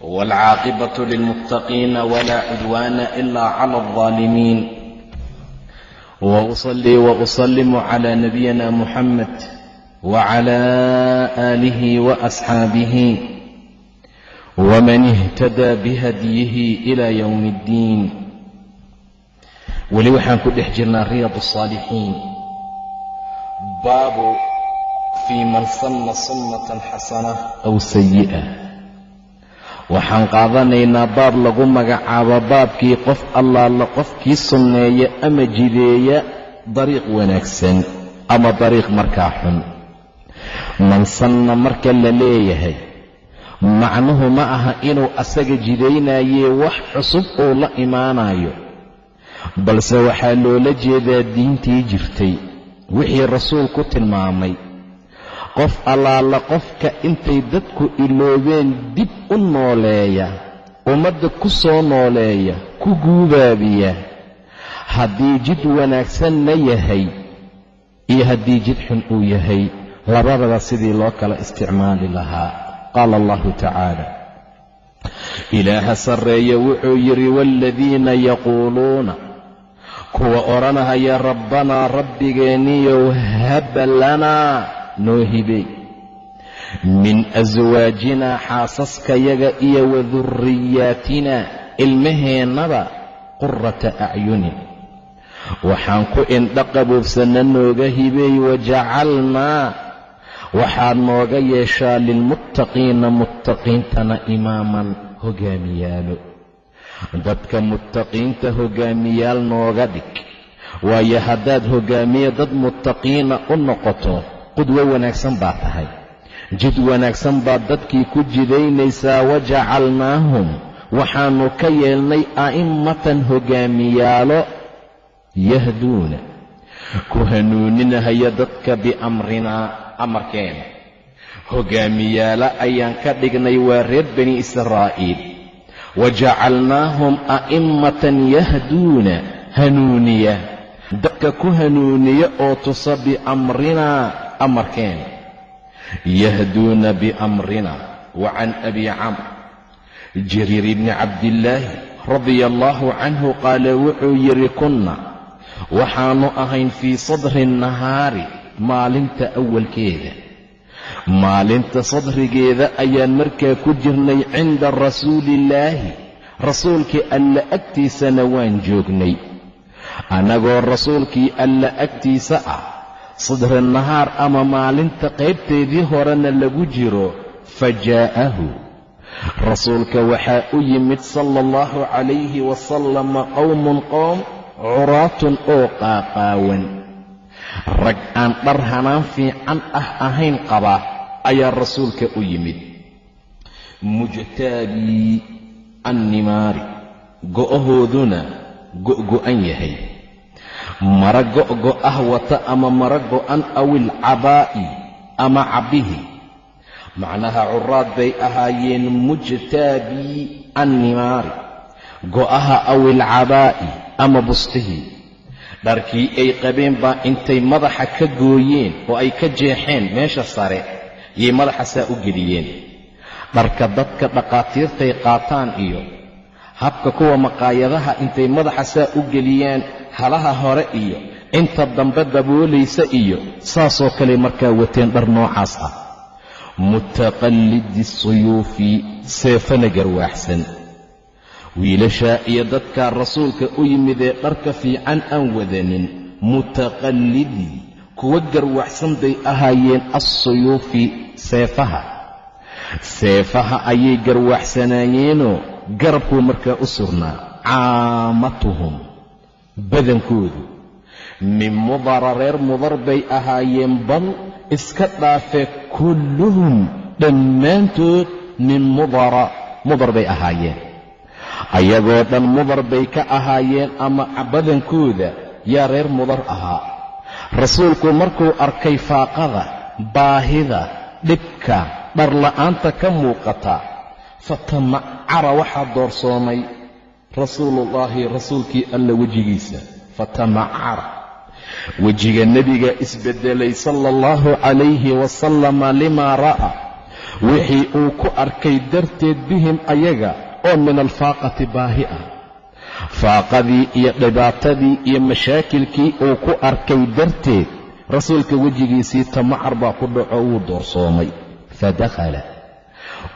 والعاقبة للمتقين ولا عدوان إلا على الظالمين وأصلي وأسلم على نبينا محمد وعلى آله وأصحابه ومن اهتدى بهديه إلى يوم الدين weli waxaan ku dhex jirnaa riyaad الصاalixiin baabu fii man sanna sunnatan xasana aw sayi'a waxaan qaadanaynaa baab lagu magacaabo baabkii qof allaala qofkii sunneeya ama jideeya dariiq wanaagsan ama dariiq markaa xun. Man sanna marka la leeyahay macnuhu ma aha inuu asaga jidaynayee wax cusub uu la imaanayo balse waxaa loola jeedaa diintii jirtay wixii rasuulku tilmaamay qof allaala qofka intay dadku iloobeen dib u nooleeya ummadda ku soo nooleeya ku guubaabiya haddii jid wanaagsanna yahay iyo haddii jid xun uu yahay labadaba sidii loo kala isticmaali lahaa. Qaala allahu tacaala. Ilaaha sarreeye wuxuu yidhi waaladiina yaquuluuna kuwa odhanahaya rabbanaa rabbigeenniyow haba lanaa noo hibey min aswaajinaa xaasaskayaga iyo wa durriyaatina ilmaheennaba qurata acyunin waxaan ku indha qaboobsanna nooga hibey wajacalnaa waxaad nooga yeeshaa lilmuttaqiina muttaqiintana imaaman hogaamiyaalo. Dadka muttaqiinta hogaamiyaal nooga dhig. Waayo haddaad hogaamiye dad muttaqiina u noqoto qudwo wanaagsan baa tahay. Jid wanaagsan baad dadkii ku jidaynaysaa wajacalnaahum. Waxaannu ka yeelnay a'immatan hogaamiyaalo yahduuna. Ku hanuuninahaya dadka biamrinaa amarkeena. Hogaamiyaalo ayaan ka dhignay waa reer bani israa'iil. Wajacalnaahum a'immatan yahduuna hanuuniya. Dadka ku hanuuniya oo tusa biamrinaa amarkeena yahduuna biamrina wa can abi camr jariir ibni cabdillaahi radia allaahu canhu qaala wuxuu yidhi kunna waxaannu ahayn fii sadri nahaari maalinta awalkeeda maalinta sadrigeeda ayaan markaa ku jirnay cinda rasuuliillaahi rasuulkii alla agtiisana waan joognay annagoo rasuulkii alla agtiisa ah sadri nahaar ama maalinta qaybteedii horena lagu jiro fa jaa'ahu rasuulka waxaa u yimid sala allahu calayhi wasalama qowmun qoom curaatun oo qaaqaawan. Rag aan dhar hanaan fiican ah ahayn qaba ayaa rasuulka u yimid. Mujtaabii annimaari go'ahooduna go'go'an yahay mara go'go'ah wata ama mara go'an awil cabaa'i ama cabbihi. Macnaha curaad bay ahaayeen mujtaabii annimaari go'aha awil cabaa'i ama bustihii dharkii ay qabeen baa intay madaxa ka gooyeen oo ay ka jeexeen meesha sare yay madaxa saa u geliyeen. Dharka dadka dhaqaatiirtay qaataan iyo habka kuwa maqaayadaha intay madaxa saa u geliyaan halaha hore iyo inta dambe daboolaysa iyo saasoo kale markaa wateen dhar noocaas ah. Mutaqallidi suyuufi seefana garwaaxsan wiilashaa iyo dadkaa rasuulka u yimid ee dharka fiican aan wadanin mutaqallidii kuwa garwaxsan bay ahaayeen assuyuufi seefaha. Seefaha ayay garwaxsanaayeenoo garabkuu markaa u sugnaa caamatuhum badankoodu. Min mudara reer mudar bay ahaayeen bal iska dhaafee kulluhum dhammaantood min mudara mudar bay ahaayeen. Ayagoo dhan mudar bay ka ahaayeen ama badankooda yaa reer mudar ahaa. Rasuulku markuu arkay faaqada baahida dhibka dharla'aanta ka muuqata fatamacara waxaa doorsoomay rasuuluullaahi rasuulkii alla wejigiisa fatamacara. Wejiga nebiga isbeddelay sala allahu calayhi wasalama limaa ra'a. Wixii uu ku arkay darteed bihim ayaga oo min alfaaqati baahi ah faaqadii iyo dhibaatadii iyo mashaakilkii uu ku arkay darteed rasuulka wejigiisii tamacar baa ku dhaco wuu doorsoomay. Fadakhala.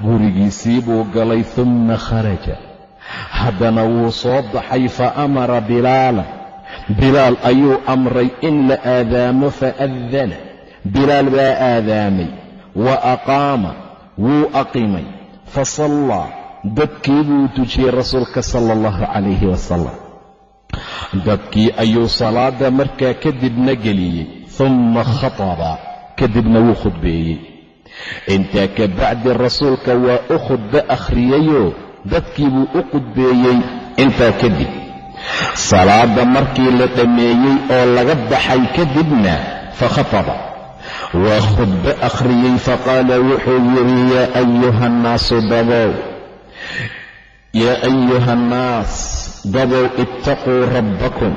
Gurigiisii buu galay humma kharaja haddana wuu soo baxay fa amara bilaala bilaal ayuu amray in la aadaamo faadana bilaal baa aadaamay wa aqaama wuu aqimay fasallaa dadkii buu tujiyey rasuulka sala allahu calayhi wasalam dadkii ayuu salaada markaa kadibna geliyey humma khataba. Kadibna wuu khudbeeyey. Intaa ka bacdi rasuulka waa u khudbo akhriyeyoo dadkii buu u khudbeeyey intaa kadib. Salaada markii la dhammeeyey oo laga baxay kadibna fakhataba waa khudbo akhriyey faqaala wuxuu yidhi yaa ayuha annaasu dabow. Yaa ayuha annaas dabow ittaquu rabbakum.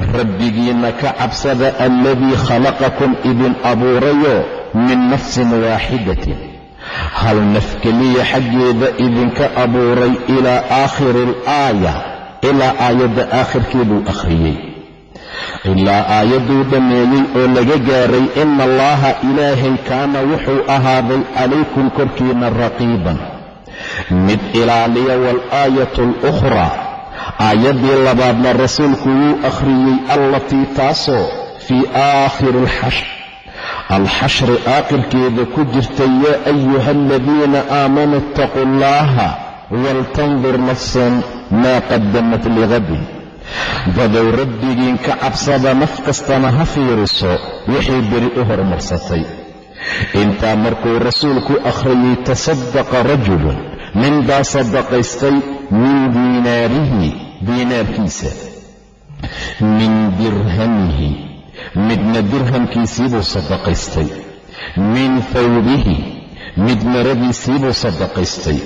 Rabbigiinna ka cabsada aladii khalaqakum idin abuurayo min nafsin waaxidatin hal naf keliya xaggeeda idinka abuuray ilaa aakhiri alaaya ilaa aayadda aakhirkeeduu akhriyey. Ilaa aayadduu dhammeeyey oo laga gaaray ina allaha ilaahay kaana wuxuu ahaaday calaykum korkiinna raqiiban. Mid ilaaliya waalaayatu alukhraa aayaddii labaadna rasuulku wuu akhriyey allatii taasoo fii aakhiri alxashr alxashri aakhirkeeda ku jirta yaa ayuha aladiina aamanuu ittaquu allaha waltandur nafsan maa qadamat liqadin dadow rabbigiin ka cabsada naf kastana ha fiiriso wixii beri u hormarsatay intaa markuu rasuulku akhriyey tasadaqa rajulun nin baa sadaqaystay min diinaarihi diinaarkiisa min dirhamihi midna dirhamkiisiibuu sadaqaystay min thawbihi mid maradiisiibuu sadaqaystay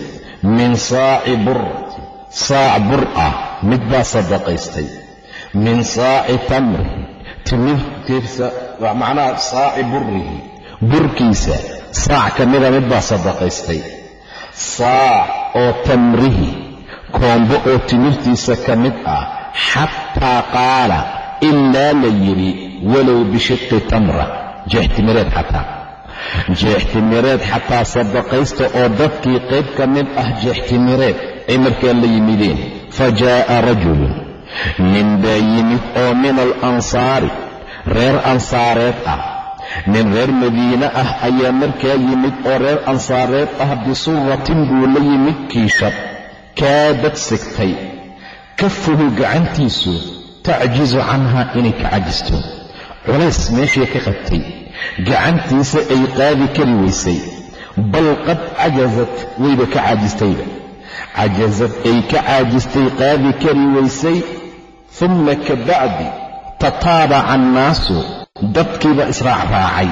min saaci burati saac bur ah mid baa sadaqaystay min saaci tamrihi timirtiisa macnaha saaci burihi burkiisa saac ka mida mid baa sadaqaystay saac oo tamrihi koombo oo timirtiisa ka mid ah xataa qaala ilaa la yidhi walow bishiqi tamra jeextimireed xataa jeextimireed xataa sadaqaysta oo dadkii qayb ka mid ah jeextimireed ay markaa la yimideen fa jaa'a rajulun nin baa yimid oo min alansaari reer ansaareed ah nin reer madiine ah ayaa markaa yimid oo reer ansaareed ah bisuratin buu la yimid kiishad kaadad sigtay kafuhu gacantiisu tacjizu canhaa inay ka cajisto culays meeshii ka qabtay. Gacantiisa ay qaadi kari waysay bal qad cajasad wayba ka caajistayba. Cajasad ay ka caajistay qaadi kari waysay humma ka bacdi tataabaca annaasu dadkiiba israacraacay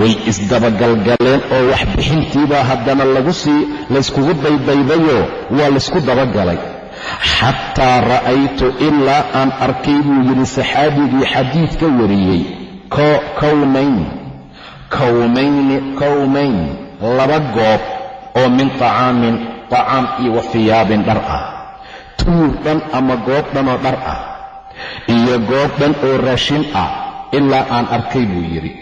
way isdabagalgaleen oo waxbixintiibaa haddana lagu sii layskugu daydaybayoo waa laysku dabagalay xataa ra'aytu ilaa aan arkay buu yidhi saxaabigii xadiidka wariyey. Kowmayn kowmayni kowmayn laba goob oo min طacaamin طacaam iyo wa fiyaabin dhar ah. Tuur dhan ama goob dhan oo dhar ah. Iyo goob dhan oo raashin ah ilaa aan arkay buu yidhi.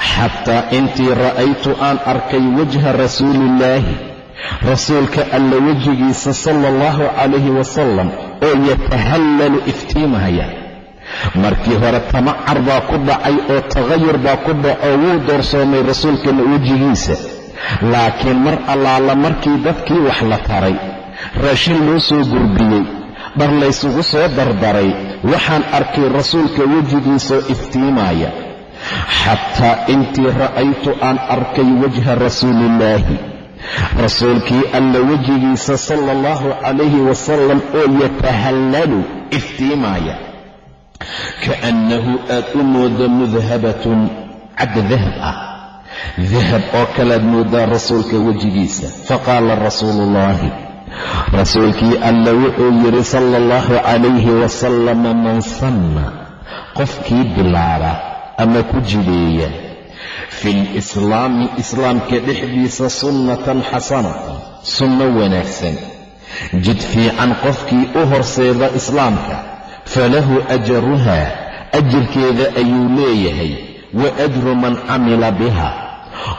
Xataa intii ra'aytu aan arkay wajha rasuuliillaahi rasuulka alla wejigiisa sala allahu calayhi wasalam oo yatahallalu iftiimahaya. Markii hore tamacar baa ku dhacay oo tagayur baa ku dhaco wuu doorsoomay rasuulkana wejigiisa. Laakiin mar allaala markii dadkii wax la taray raashin loo soo gurbiyey dhar laysugu soo dardaray waxaan arkay rasuulka wejigiisoo iftiimaaya. Xataa intii ra'aytu aan arkay wajha rasuuliillaahi rasuulkii alla wejigiisa sala allahu calayhi wasalam oo yatahallalu iftiimaaya. Kaannahu aad u mooda mudhabatun cad dahab ah. Dahab oo kalead moodaa rasuulka wejigiisa. Faqaala rasuulu ullaahi rasuulkii alla wuxuu yidhi sala allahu calayhi wasalama man sanna qofkii bilaaba ama ku jideeya fi lislaami islaamka dhexdiisa sunnatan xasanatan sunno wanaagsan. Jid fiican qofkii u horseeda islaamka falahu ajaruha ajirkeeda ayuu leeyahay wa ajru man camila biha.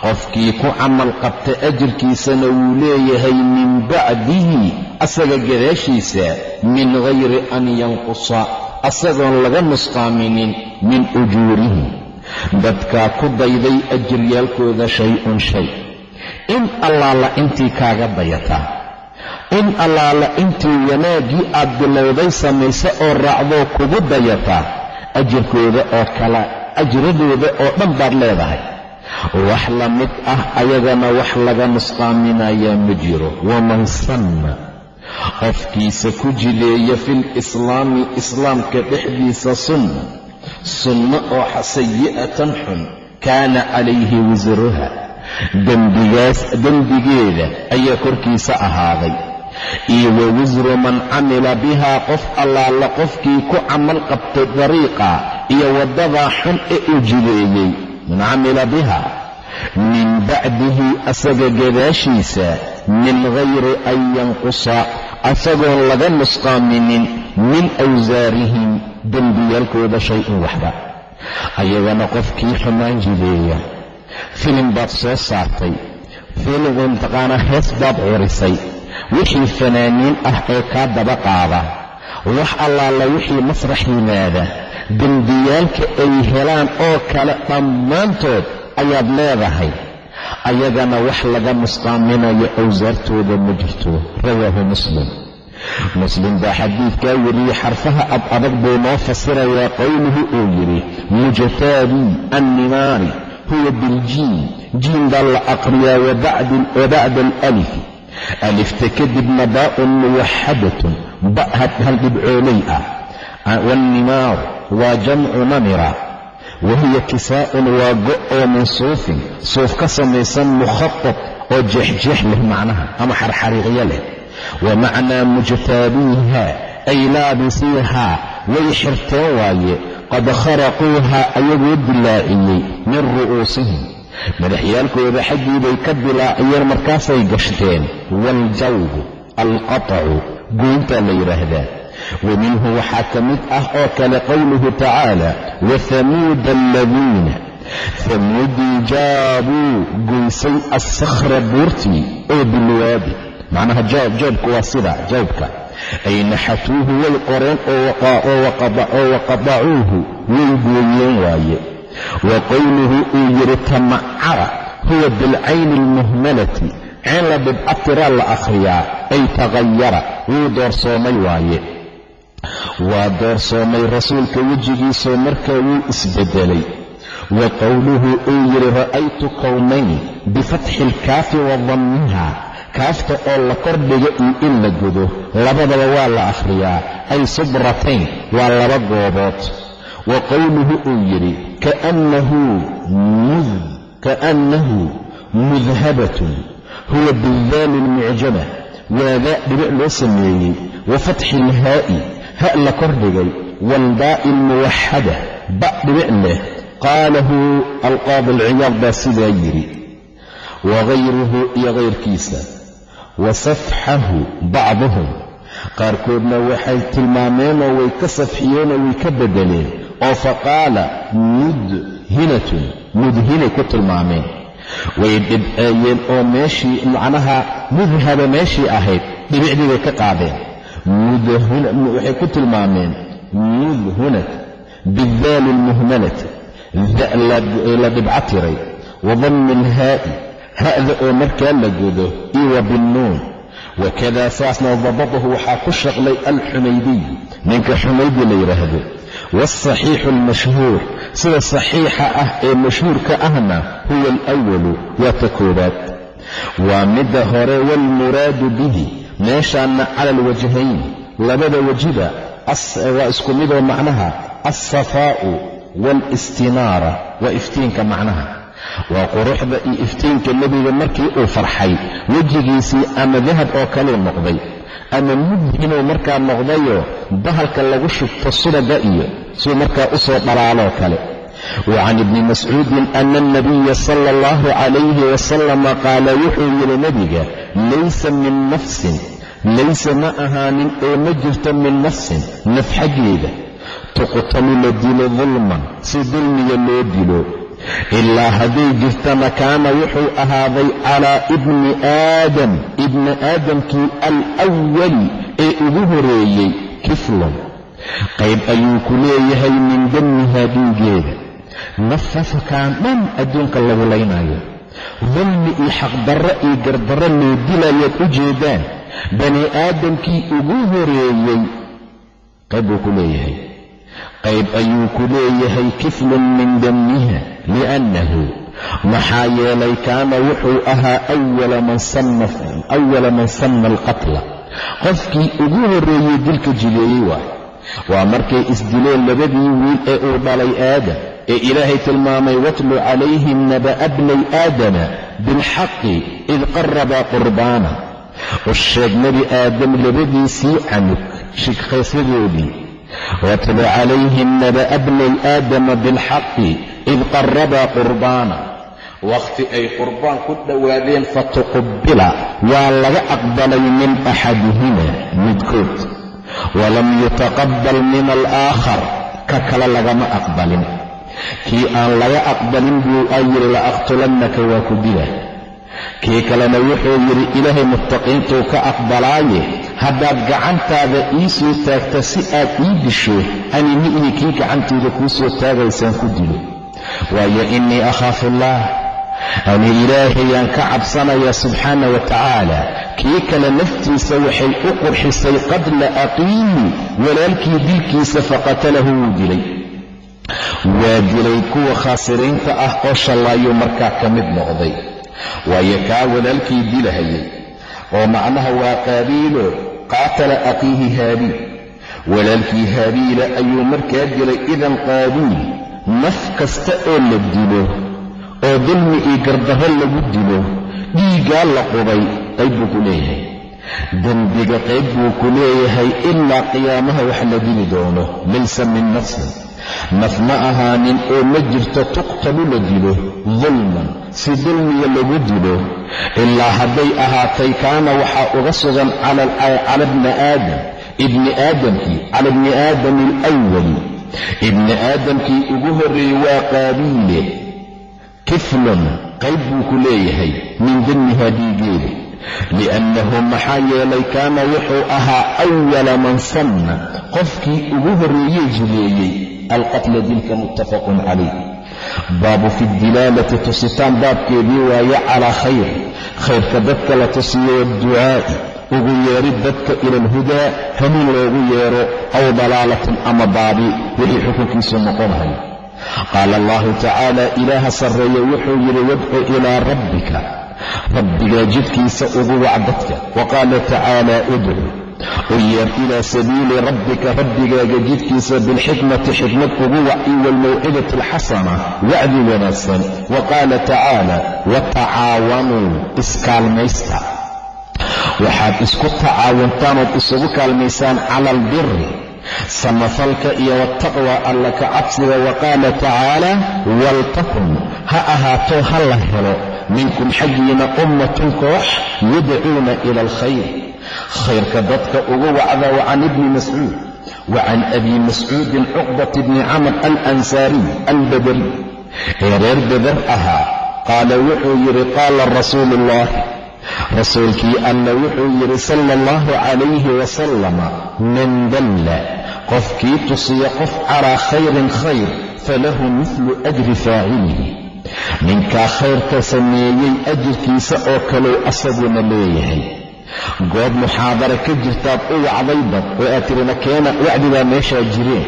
Qofkii ku camal qabta ajirkiisana wuu leeyahay min bacdihi asaga gadaashiisa min gayri an yanqusa asagoon laga nusqaaminin min ujuurihim dadkaa ku dayday ajiryaalkooda shay-un shay. In allaala intii kaaga dayataa in allaala intii wanaaggii aad bilowday samaysa oo raacdoo kugu dayataa ajirkooda oo kala ajradooda oo dhan baad leedahay. Wax la mid ah ayagana wax laga nusqaaminayaa ma jiro. Waman sanna. Qofkiisa ku jideeya fil islaami islaamka dhexdiisa sunna sunno oo sayi'atan xun kaana calayhi wisruha dembigaas dembigeeda ayaa korkiisa ahaaday. Iyo wa wisru man camila bihaa qof allaala qofkii ku camal qabtay dariiqa iyo waddadaa xun ee uu jideeyey. Man camila biha min bacdihi asaga gadaashiisa min gayri an yanqusa asagoon laga nusqaaminin min awsaarihim dembiyaalkooda shay-un waxba. Ayagana qofkii xumaan jideeya. Filim baad soo saartay. Filim intaqaana hees baad curisay. Wixii fanaaniin ah ee kaa daba qaada. Wax allaala wixii masrax yimaada dembiyaalka ay helaan oo kale dhammaantood ayaad leedahay. Ayagana wax laga nusqaaminayo awsaartooda ma jirto. Rawaahu muslim muslim baa xadiidkaa weriyey xarfaha ab adag buu noo fasirayaa qowluhu uu yidhi mujtaabii annimaari huwa biljiin jiin baa la aqriyaa wabacda alalifi alifta kadibna baa'un muwaxadatun ba hal dhibcoolay ah. Wannimaaru waa jamcu namira wahiya kisaa'un waa go' oo min suufin suuf ka samaysan mukhatab oo jeexjeex leh macnaha ama xarxariiqyo leh wa macnaa mujtaabiiha ay laabisiihaa way xirteen waaye. Qad kharaquuhaa ayagoo dilaaciyey min ru'uusihim. Madaxyaalkooda xaggii bay ka dilaaciyeen markaasay gashteen. Waaljawbu alqatacu goyntaa la yidhaahdaa wa minhu waxaa ka mid ah oo kale qowluhu tacaala wahamuuda aladiina hamuudii jaabuu goysay assakhra buurtii oo bilwaabi macnaha joobku waa sida jawbka ay naxatuuhu way qoreen oo waqadacuuhu way gooyeen waaye. Wa qowluhu uu yidhi tamacara huwa bilcayni almuhmalati ceen la dhibcatiraa la akhriyaa ay tagayara wuu doorsoomay waaye. Waa doorsoomay rasuulka wejigiisoo markaa wuu isbedelay. Wa qowluhu uu yidhi ra'aytu kownayn bifatxi ilkaafi wa dammiha kaafta oo la kordhiga iyo in la gudo labadaba waa la akhriyaa. Ay subratayn waa laba goobood. Wa qowluhu uu yidhi kaannahu mudhabatun. Huwa bidaali lmucjama waadaa dhibic loo sameeyey. Wa fatxi ilhaa'i ha la kordhigay. Waalbaa'i almuwaxada ba dhibic leh. Qaalahu alqaadi alciyaad baa sidaa yidhi. Wagayruhu iyo kayrkiisa wa safxahu bacduhum qaarkoodna waxay tilmaameenoo way ka safxiyeenoo way ka beddeleen oo faqaala mudhinatun mudhinay ku tilmaameen way dhibceeyeen oo meeshii macnaha mudhaba meeshii ahayd dhibicdii bay ka qaadeen waxay ku tilmaameen mudhunat bidaali lmuhmalati la dhibco tiray dammi ilhaa'i ha'da oo markaa la godo iyo wa binnuun wakadaa saasna dabadahu waxaa ku shaqlay alxumaydiy. Ninka xumaydi la yidhaahdo waasaxiixu almashhuur. Sida saxiixa ah ee mashhuurka ahna huwa alwalu waa ta koobaad. Waa midda hore waalmuraadu bihi meeshaanna cala alwajhayn labada wajiba waa isku midoo macnaha alsafaa'u waalistinaara waa iftiinka macnaha waa quruxda iyo iftiinka nebiga markii uu farxay wejigiisii ama dahab oo kaluu noqday ama mudhinuu markaa noqdayoo bahalka lagu shubto subaga iyo suu markaa u soo dhalaaloo kale. Wa can ibni mascuudin ana alnabiya sala allahu calayhi wasalama qaala wuxuu yidhi nebiga laysa min nafsin laysa ma ahaanin oo ma jirto min nafsin naf xaggeeda tuqtalu la dilo dulman si dulmiga loo dilo ilaa hadday jirtana kaana wuxuu ahaaday calaa ibni aadam ibni aadamkii alwali ee ugu horeeyey kiflun qayb ayuu ku leeyahay min damihaa dhiigeeda nafafakaan dhan adduunka lagu laynaayo dulmi iyo xaqdarro iyo gardarro loo dilayaad u jeedaan. Bani aadamkii ugu horeeyey qayb buu ku leeyahay. Qayb ayuu ku leeyahay kiflun min damiha liannahu maxaa yeelay kaana wuxuu ahaa awala man sanna alqatla qofkii ugu horreeyey dilka jileeyey waay waa markay isdileen labadii wiil ee uu dhalay aadam ee ilaahay tilmaamay watlu calayhim naba'a bnay aadama bilxaqi id qarabaa qurbaana u sheeg nebi aadam labadiisii canug shikhaysyadoodii watlu calayhim naba'a bnay aadama bilxaqi id qarabaa qurbaana wakhti ay qurbaan ku dhowaadeen fatuqubila waa laga aqbalay min axadihima midkood walam yutaqabbal min alaakhar ka kale lagama aqbalin kii aan laga aqbalin buu a yidhi la aqtulannaka waa ku dila kii kalena wuxuu yidhi ilaahay muttaqiintuu ka aqbalaaye haddaad gacantaada ii soo taagta si aad ii disho ani mi'hi kii gacantayda kuu soo taagaysaan ku dilo waayo innii akhaafu allah ani ilaahayaan ka cabsanaya subxaana wa tacaala kii kale naftiisa waxay u qurxisay qadla aqiihi walaalkii dilkiisa faqatalahu wuu dilay. Waa dilay kuwa khaasiriinta ah oo shallaayuu markaa ka mid noqday. Waayo kaa walaalkii dilahayay oo macnaha waa qaabiilo qaatala aqiihi haabiil walaalkii haabiila ayuu markaa dilay idan qaabiil naf kasta oo la dilo oo dulmi iyo gardarro lagu dilo dhiiggaa la qubay qayb buu ku leeyahay. Dembiga qayb buu ku leeyahay ilaa qiyaamaha wax la dili doono laysa min nafsin naf ma ahaanin oo ma jirto tuqtalu la dilo dulman si dulmiga lagu dilo. Ilaa hadday ahaatay kaana waxaa uga sugan cala bni aadam ibni aadamkii cala bni aadam alwali ibni aadamkii ugu horreeyey waa qaabiile kiflun qayb buu ku leeyahay min damiha dhiigeeda liannahu maxaa yeelay kaana wuxuu ahaa awala man sanna. Qofkii ugu horreeyey jileeyey alqatla dilka muttafaqun calayh. Baabu fi dilaalati tusitaan baabkeedii waaye calaa khayr. Khayrka dadka la tusiyo waadducaa'i ugu yeerid dadka ila alhudaa hanuun loogu yeero aw dalaalatin ama baabi wixii xukunkiisu noqonahay qaala allahu tacaala ilaaha sarreeye wuxuu yidhi wadcu ilaa rabbika. Rabbigaa jidkiisa ugu wac dadka. Wa qaala tacaala udcu u yeer ilaa sabiili rabbika. Rabbigaaga jidkiisa bilxikmati xikmad ugu wac iyo waalmawcidati alxasana wacdi wanaagsan. Wa qaala tacaala watacaawanuu iskaalmaysta waxaad isku tacaawuntaan ood isugu kaalmaysaan cala albiri samafalka iyo wataqwa alla ka cabsiga wa qaala tacaala waltakun ha ahaato ha la helo minkum xaggiina ummatun koox yadcuuna ila alkhayr. Khayrka dadka ugu wacda wa can ibni mascuud wa can abi mascuudin cuqbat bni camr alansaariy albadari ee reer badar ahaa qaala wuxuu yidhi qaala rasuulu ullah rasuulkii alla wuxuu yidhi sala allahu calayhi wasalama man dalla qofkii tusiya qof calaa khayrin khayr falahu midlu ajri faacilihi ninkaa khayrka sameeyey ajirkiisa oo kaleu asaguna leeyahay. Goob muxaadara ka jirtaad u wacday dad oo aad tirina keena wacdigaa meeshaa jireen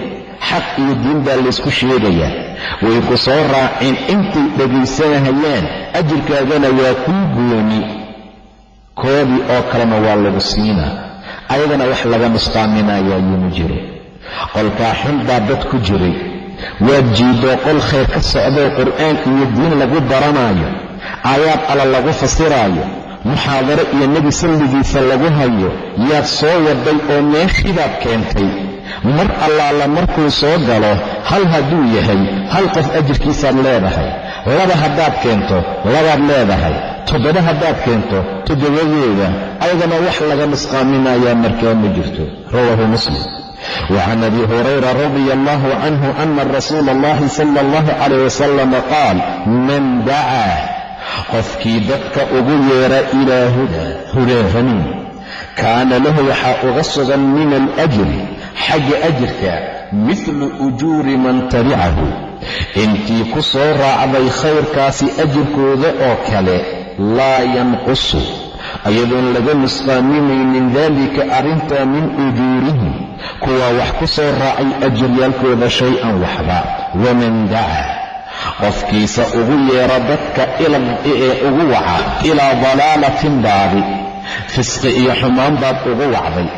xaq iyo diin baa laysku sheegayaa. Way ku soo raaceen intay dhegaysanahayaan ajirkaagana waa kuu gooni koodii oo kalena waa lagu siinaa ayagana wax laga nusqaaminayaa yuuma jiro qolkaa xun baa dad ku jiray. Waad jiidoo qol khayr ka socdoo qur'aan iyo diin lagu baranaayo aayaad alla lagu fasiraayo. Muxaadaro iyo nebi salligiisa lagu hayo. Yaad soo waday oo meeshiibaad keentay. Mar allaala markuu soo galo hal hadduu yahay hal qof ajirkiisaad leedahay. Laba haddaad keento labaad leedahay toddoba haddaad keento toddobadeeda ayagana wax laga nusqaaminayaa markaa ma jirto. Rawaahu muslim. Wa can abi hurayra radia allahu canhu ana rasuula allahi sala allahu calayh wasalam qaal man dacaa qofkii dadka ugu yeera ilaa huda hudaafanin kaana lahu waxaa uga sugan min alajri xagga ajirka midlu ujuuri man tabicahu. Intii ku soo raacday khayrkaasi ajirkooda oo kale laa yanqusu. Ayadoon laga nusqaaminaynin daalika arrintaa min ujuurihim kuwaa wax ku soo raacay ajiryaalkooda shay-an waxba. Waman dacaa qofkiisa ugu yeera dadka ee ugu waca ilaa dalaalatin baadi fisqi iyo xumaan baad ugu wacday.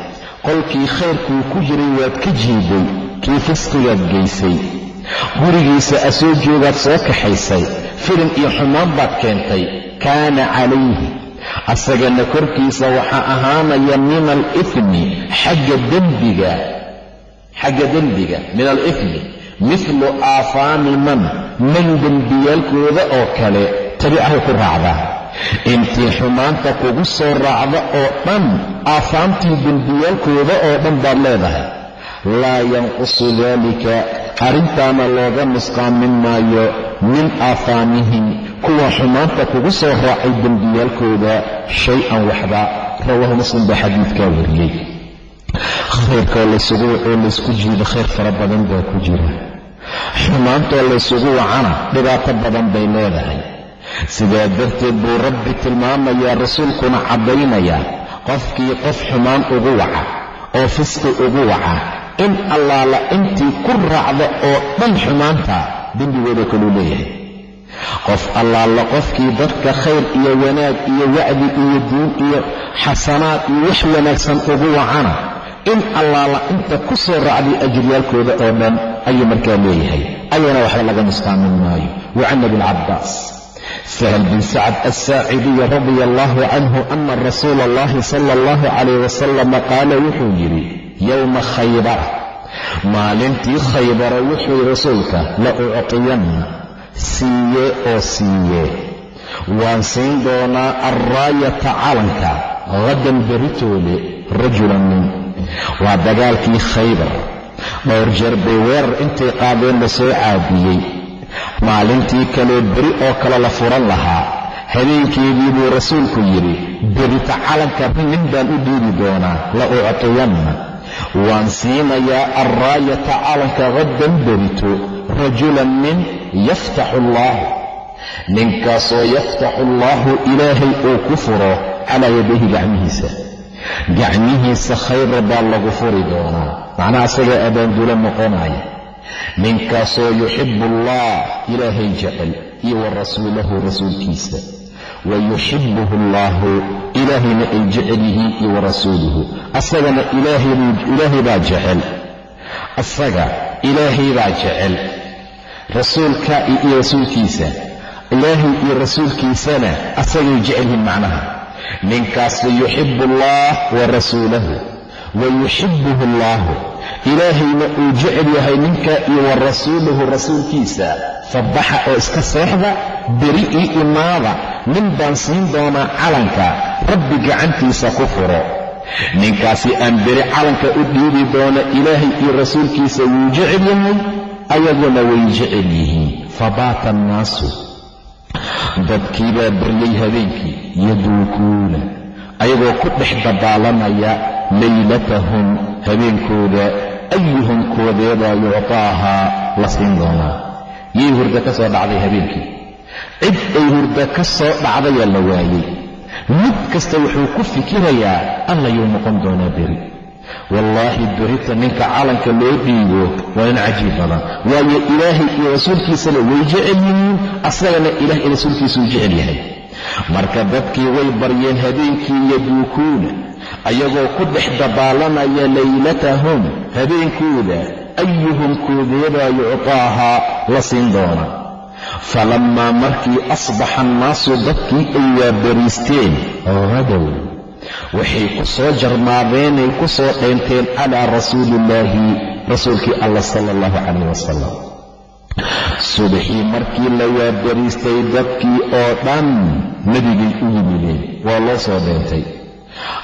Qolkii khayrkuu ku jiray waad ka jiiday. Kii fisqigaad geysay. Gurigiisa asoo joogaad soo kaxaysay. Firin iyo xumaan baad keentay kaana calayhi. Asagana korkiisa waxaa ahaanaya min alifmi xagga dembiga xagga dembiga min alifmi mithlu aafaami man man dembiyaalkooda oo kale tabicahu ku raacda. Intii xumaanta kugu soo raacda oo dhan aafaamtii dembiyaalkooda oo dhan baad leedahay. Laa yanqusu daalika arrintaana looga nusqaamin maayo min aafaamihim kuwa xumaanta kugu soo raacay dembiyaalkooda shay-an waxba rawaahu muslim baa xadiidkaa wariyey. Khayrkoo laysugu wacoo laysku jiido khayr fara badan baa ku jira. Xumaantoo laysugu wacana dhibaato badan bay leedahay. Sidaa darteed buu rabbi tilmaamayaa rasuulkuna caddaynayaa qofkii qof xumaan ugu waca oo fisqi ugu waca in allaala intii ku raacda oo dhan xumaanta dembigooda kaluu leeyahay qof allaala qofkii dadka khayr iyo wanaag iyo wacdi iyo diin iyo xasanaad iyo wax wanaagsan ugu wacana. In allaala inta ku soo raacday ajiryaalkooda oo dhan ayuu markaa leeyahay. Ayana waxba laga nusqaamin maayo. Wa can abi lcabaas sahl bin sacd alsaacidiy radia allahu canhu ana rasuula allahi sala allahu calayh wasalam qaala wuxuu yidhi yowma khaybara maalintii khaybara wuxuu rasuulka la uctiyanna siiye oo siiye. Waan siin doonaa alraayata calanka hadan beritoole rajulan nin waa dagaalkii khaybar. Dhowr jeer bay weerar intay qaadeen la soo caabiyey. Maalintii kalee beri oo kale la furan lahaa. Habeenkeedii buu rasuulku yidhi berita calanka nin baan u dhiibi doonaa la uctiyanna waan siinayaa alraayata calanka haddan berito rajulan nin yaftaxu allaahu ninkaasoo yaftaxu allaahu ilaahay uu ku furo calaa yadayhi gacmihiisa. Gacmihiisa khayra baa lagu furi doonaa. Macnaha asagaa abaandulo noqonaya ninkaasoo yuxibu allah ilaahay jecel iyo wa rasuulahu rasuulkiisa. Wa yuxibuhu allaahu ilaahayna ay jecel yihiin iyo wa rasuuluhu. Asagana ilaahay baa jecel. Asaga ilaahay baa jecel rasuulka iyo rasuulkiisa. Ilaahay iyo rasuulkiisana asagay jecel yihiin macnaha. Ninkaasi yuxibu allah wa rasuulahu wa yuxibuhu allaahu ilaahayna uu jecel yahay ninka iyo wa rasuuluhu rasuulkiisa. Fabaxa oo iska seexda beri ii imaada nin baan siin doonaa calanka rabbi gacantiisa ku furo. Ninkaasi aan beri calanka u dhiibi doona ilaahay iyo rasuulkiisa wuu jecel yahay ayaguna way jecel yihiin. Fabaata annaasu. Dadkiibaa baryay habeenkii yaduukuuna. Ayagoo ku dhex dabaalanaya laylatahum habeenkooda. Ayuhum koodeedaa yuctaahaa la siin doonaa. Yay hurda ka soo dhacday habeenkii. Cid ay hurda ka soo dhacdayaa la waayey mid kasta wuxuu ku fikirayaa allayuu noqon doonaa beri wallaahi berita ninka calanka loo dhiibo waa nin cajiib badan. Waayo ilaahay iyo rasuulkiisana way jecel yihiin asagana ilaah iyo rasuulkiisuu jecel yahay. Marka dadkii way baryeen habeenkii yaduukuuna ayagoo ku dhex dabaalanaya laylatahum habeenkooda ayuhum koodeebaa yuctaahaa la siin doona. Falammaa markii asbaxa annaasu dadkii ay waabariisteen hadow waxay ku soo jarmaadeenay ku soo dheynteen calaa rasuuliillaahi rasuulkii allah sala allahu calayh wasalam subaxii markii la waabariistay dadkii oo dhan nebigay u yimideen waa loo soo dheentay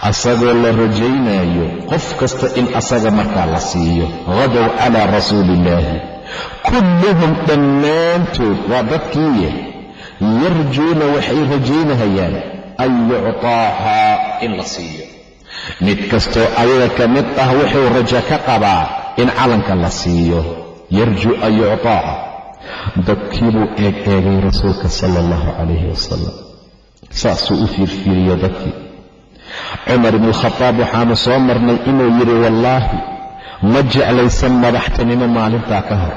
asagoo la rajaynayo qof kasta in asaga markaa la siiyo hadow calaa rasuuliillaahi kulluhum dhammaantood waa dadkiiye yarjuuna waxay rajaynahayaan an yuctaahaa in la siiyo. Mid kastoo ayaga ka mid ah wuxuu rajo ka qabaa in calanka la siiyo. Yarjuu an yuctaaha dadkiibuu eeg eegay rasuulka sala allahu calayhi wasalam saasuu u fiirfiiriyo dadkii. Cumar ibnualkhadaab waxaanu soo marnay inuu yidhi wallaahi ma jeclaysan madaxtinimo maalintaa ka hor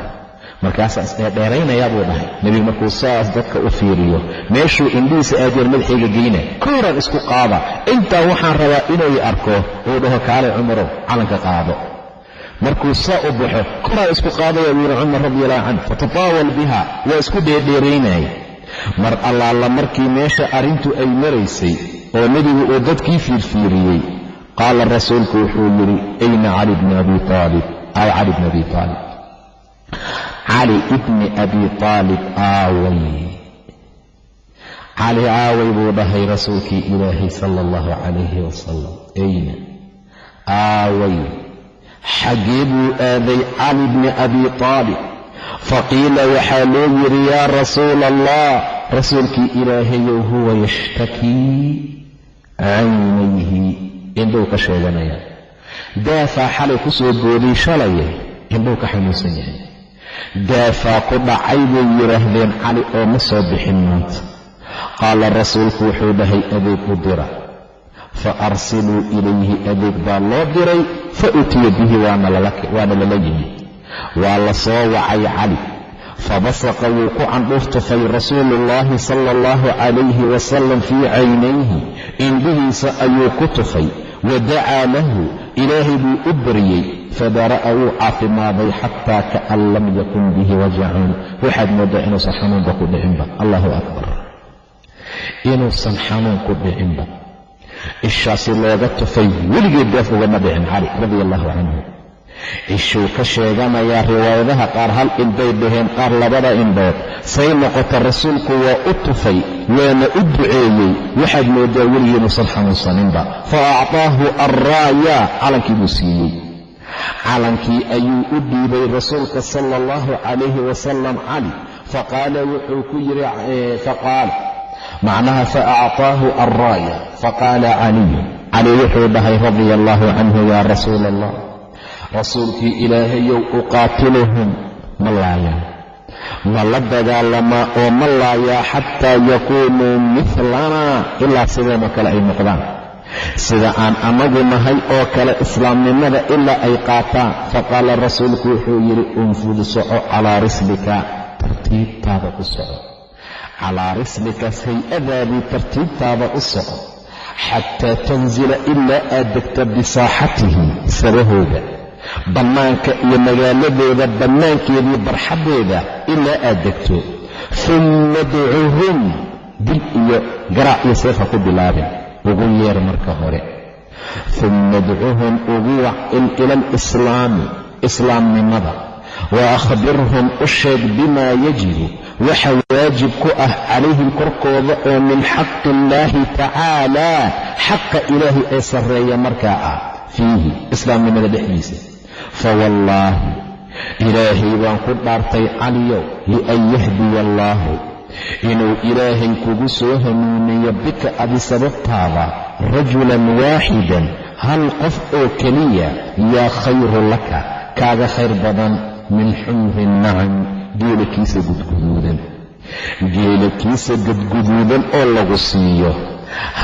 markaasaa isdheerdheeraynayaa buu dhahay. Nebigu markuu saas dadka u fiiriyo meeshuu indhihiisa aadeen madaxayga geyna kooraan isku qaada. Intaa waxaan rabaa inuu arko uu dhaho kaale cumarow calanka qaado. Markuu saa u baxo koraan isku qaadaya buu yidhi cumar radiallahu canhu fatataawal biha waa isku dheerdheeraynaya mar allaala markii meesha arrintu ay maraysay oo nebigu uu dadkii fiirfiiriyey qaala rasuulku wuxuu yidhi ayna cali bni abi aalib ay cali bni abi aalib cali ibni abi aalib aaway. Cali aaway buu dhahay rasuulkii ilaahay sala allahu calayhi wasalam ayna aaway. Xaggee buu aaday cali bni abi aalib faqiila waxaa loo yidhi yaa rasuula allah rasuulkii ilaahayow huwa yashtakii caynayhi indhuu ka sheeganaya. Daafaa xalay ku soo booday shalaye indhuu ka xanuunsan yahay daafaa ku dhacay bay yidhaahdeen cali oo ma soo bixin maanta. Qaala rasuulku wuxuu dhahay adeeg u dira. Fa arsiluu ilayhi adeeg baa loo diray fa utiya bihi waana lala yimid waa la soo wacay cali. Fabasaqa wuu ku candhuuftufay rasuulu ullaahi sala allahu calayhi wasalam fii caynayhi. Indhihiisa ayuu ku tufay wa dacaa lahu ilaahay buu u baryey fadara'a wuu caafimaaday xataa kaan lam yakun bihi wajacun waxaad mooddaa inuusan xanuunba ku dhicinba allahu akbar inuusan xanuun ku dhicinba ishaasi looga tufay weligeed daaf ugama dhicin cali radia allahu canhu cishuu ka sheeganayaa riwaayadaha qaar hal indbay dhaheen qaar labada indhood say noqota rasuulku waa u tufay waana u duceeyey. Waxaad moodaa weligii inuusan xanuunsaninba fa actaahu arraaya calankii buu siiyey. Calankii ayuu u dhiibay rasuulka sala allahu calayhi wasalam cali faqaala wuxuu ku yidhi faqaala macnaha fa actaahu arraaya faqaala caliyu cali wuxuu dhahay radia allahu canhu yaa rasuula allah rasuulkii ilaahayow uqaatiluhum ma laayaan ma la dagaalamaa oo ma laayaa xataa yakuunuu milanaa ilaa sideenoo kale ay noqdaan? Sida aan anagu nahay oo kale islaamnimada ilaa ay qaataan faqaala rasuulku wuxuu yidhi unfud soco calaa rislika tartiibtaada u soco. Calaa rislikaas hay'adaadii tartiibtaada u soco. Xataa tanzila ilaa aad degta bisaaxatihi sabahooda bannaanka iyo magaaladooda bannaankeedii barxaddeeda ilaa aad degto. Humma ducuhum dil iyo garaac iyo seef ha ku bilaabin. Ugu yeer marka hore. Humma ducuhum ugu wac ila alislaami islaamnimada. Wa akhbirhum u sheeg bimaa yajibu waxa waajib ku ah calayhim korkooda oo min xaqi illaahi tacaala xaqa ilaahay ee sarreeya markaa ah fiihi islaamnimada dhexdiisa fawallaahi ilaahay baan ku dhaartay caliyow lian yahdiya allaahu inuu ilaahay kugu soo hanuuniyo bika adi sababtaada rajulan waaxidan hal qof oo keliya yaa khayru laka kaaga khayr badan min xumri nacam geelakiisa gudguduudan geelakiisa gudguduudan oo lagu siiyo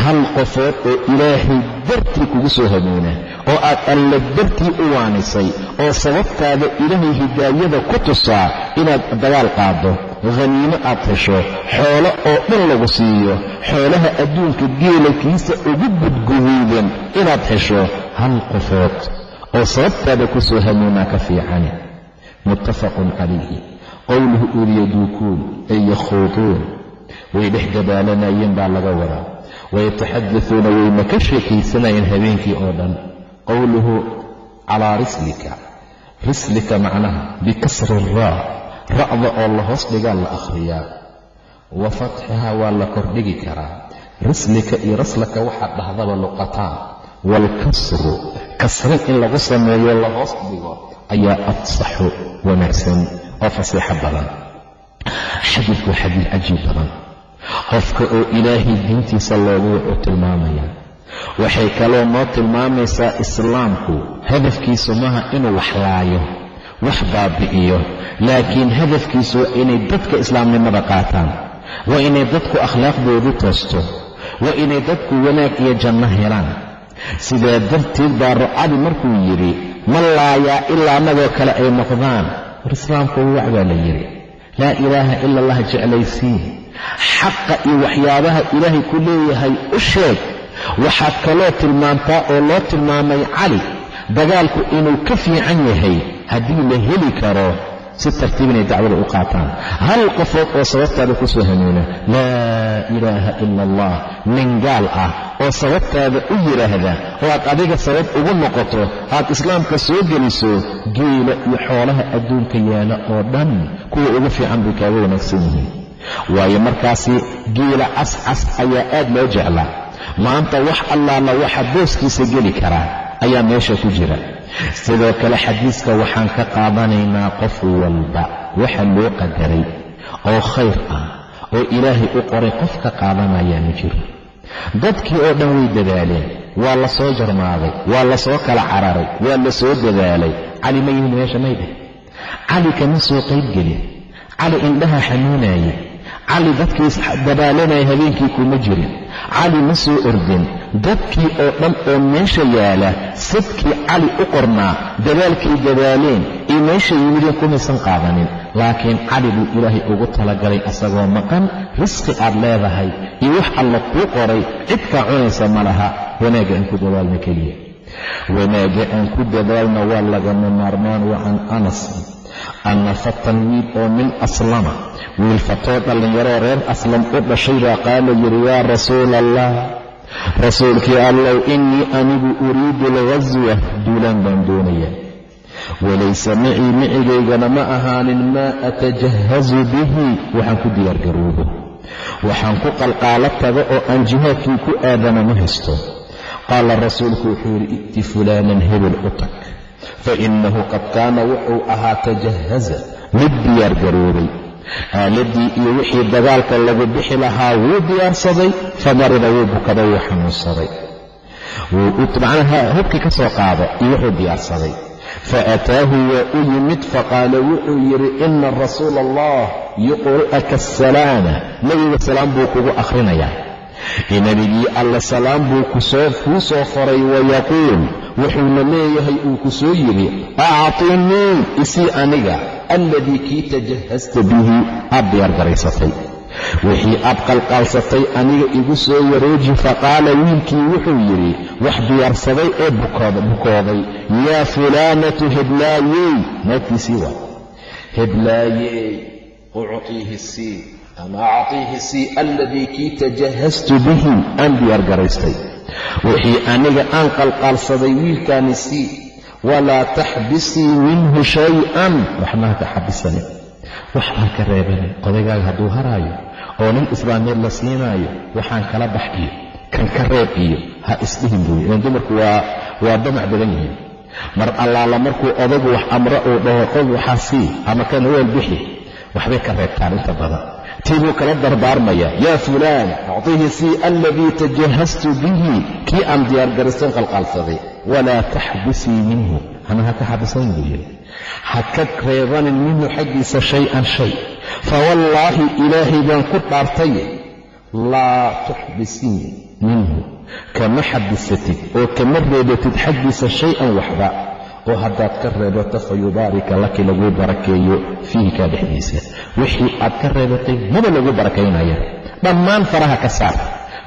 hal qofood oo ilaahay dartii kugu soo hanuuna oo aad alla dartii u waanisay oo sababtaada ilaahay hidaayada ku tusaa inaad dagaal qaado khaniimo aad hesho xoolo oo dhan lagu siiyo xoolaha adduunka geela kiisa ugu gudguduudan inaad hesho hal qofood oo sababtaada ku soo hanuunaa ka fiicani muttafaqun calayhi qowluhu uri yaduukuun ay yakhuuduun. Way dhex dabaalanayeen baa laga wadaa wayataxadasuuna wayna ka sheekaysanayeen habeenkii oo dhan qowluhu calaa rislika rislika macnaha bikasri raa ra'da oo la hoos dhigaa la akhriyaa wa fatxihaa waa la kordhigi karaa rislika iyo raslaka waxaad dhahdaba luqataan waalkasru kasrin in lagu sameeyo la hoos dhigo ayaa afsaxu wanaagsan oo fasiixo badan xadiidku xadiid cajiib badan qofka oo ilaahay diintiisa loogu wuxuu tilmaamaya waxay kaloo noo tilmaamaysaa islaamku hadafkiisu maaha inuu waxlaayo wax baabi'iyo. Laakiin hadafkiisu waa inay dadka islaamnimada qaataan waa inay dadku akhlaaqdoodu toosto waa inay dadku wanaag iyo janno helaan. Sidaa darteed baa rucadi markuu yidhi ma laayaa ilaa annagoo kale ay noqdaan. War islaamku wac baa la yidhi laa ilaaha ila allah jeclaysiin xaqa iyo waxyaabaha ilaahay ku leeyahay u sheeg. Waxaad kaloo tilmaantaa oo loo tilmaamay cali dagaalku inuu ka fiican yahay haddii la heli karo. Si tartiib inay dacwada u qaataan. Hal qofood oo sababtaada ku soo hanuuna laa ilaaha ila allah nin gaal ah oo sababtaada u yidhaahda oo aad adiga sabab ugu noqoto aad islaamka soo geliso geela iyo xoolaha adduunka yaalla oo dhan kuwa ugu fiican bay kaaga wanaagsan yihiin waayo markaasi geela cascas ayaa aad loo jeclaa maanta wax allaala waxa booskiisa geli karaa ayaa meesha ku jira. Sidoo kale xadiiska waxaan ka qaadanaynaa qof walba waxa loo qadaray oo khayr ah oo ilaahay u qoray qof ka qaadanayaa ma jiro. Dadkii oo dhan way dadaaleen waa la soo jarmaaday waa la soo kala cararay waa la soo dadaalay. Cali ma yihiin meesha maydheh cali kama soo qaybgelin cali indhaha xanuunaye cali dadkiis dabaalanaya habeenkii kuma jirin. Cali ma soo ordin. Dadkii oo dhan oo meesha yaalla sadkii cali u qornaa dadaalkay dadaaleen iyo meesha yimideen kumaysan qaadanin. Laakiin cali buu ilaahay ugu talagalay asagoo maqan risqi aad leedahay iyo wax alla kuu qoray cid kaa cunaysa ma laha. Wanaagga aan ku dadaalna keliya wanaagga aan ku dadaalna waa lagama maarmaan wa can anas anna fatan wiil oo min aslama wiil fatoo dhallinyaroo reer aslam u dhashay baa qaala yidhi yaa rasuula allah rasuulkii allow innii anigu uriidu alghaswa duulaan baan doonayaa walayse macii micigaygana ma ahaanin maa atajahazu bihi waxaan ku diyaargaroobo waxaan ku qalqaalo tago oo aan jihaadkii ku aadana ma haysto qaala rasuulku wuxuu yidhi i'ti fulaanan hebel u tag fa innahu qad kaana wuxuu ahaa tajahaza mid diyaargaroobay aaladii iyo wixii dagaalka lagu bixi lahaa wuu diyaarsaday famarida wuu bukaday wuu xanuunsaday macnaha hubkii ka soo qaado iyo wuxuu diyaarsaday faataahu waa u yimid faqaala wuxuu yidhi ina rasuula allah yuqri'aka asalaama nebiga salaam buu kugu akhrinayaa nebigii alle salaam buu kuu soo qoray wayaquul wuxuuna leeyahay uu ku soo yidhi actinii isii aniga alladii kii tajahasta bihi aad diyaargaraysatay wixii aad qalqaalsatay aniga igu soo wareeji. Faqaala wiilkii wuxuu yidhi wax diyaarsaday ee bukooday. Yaa fulaanatu heblaayey naagtiisii waa heblaayey uctiihi sii ama actiihi sii alladii kii tajahastu bihi aan diyaargaraystay wixii aniga aan qalqaalsaday wiilkaani sii walaa taxbisii minhu shay-an. Waxna ka xabisanin wax aan ka reebanin odaygaaga hadduu haraayo oo nin islaameed la siinaayo waxaan kala bax iyo kan ka reeb iyo ha isdhihin buuyi ilan dumarku waa waa damac badan yihiin. Mar allaala markuu odagu wax amro uu dhaho qod waxaa sii ama kan weel bixi waxbay ka reebtaan inta badan tii buu kala dardaarmaya yaa fulaan actihi sii aladii tajahastu bihi. Kii aan diyaargarisan qalqaalsaday walaa taxbisii minhu. Hana ha ka xabisayn buu ha ka reebanin minhu xaggiisa shay-an shay. Fawallaahi ilaahay baan ku dhaartay. Laa tuxbisii minhu. Kama xabisatid oo kama reebatid xaggiisa shay-an waxba oo haddaad ka reebato fa yubaarika laki laguu barakeeyo fiihi kaa dhexdiisa. Wixii aad ka reebatay maba lagu barakaynaya. Dhammaan faraha ka saar.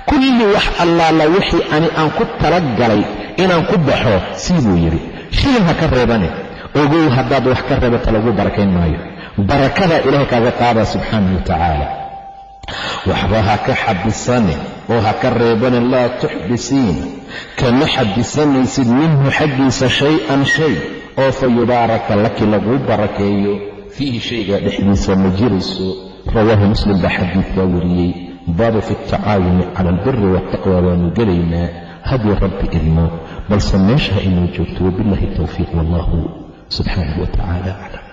Kulli wax allaala wixii ani aan ku talagalay inaan ku baxo sii buu yidhi. Shilin ha ka reebane. Ogow haddaad wax ka reebato lagu barakayn maayo. Barakadaa ilaahay kaaga qaada subxaana wa tacaala. Waxba ha ka xabisane oo ha ka reebane laa tuxbisiin kama xabisanaysid minhu xaggiisa shay-an shay oo fa yubaaraka laki laguu barakeeyo. Fiihi shaygaa dhexdiisa ma jirayso. Rawaahu muslim baa xadiidkaa wariyey. Baabu fi altacaawuni cala albiri waaltaqwa waanu gelaynaa. Haddii rabbi idmo balse meesha inuu joogto wabillahi towfiiq wallahu subxaanahu wa tacaala aclam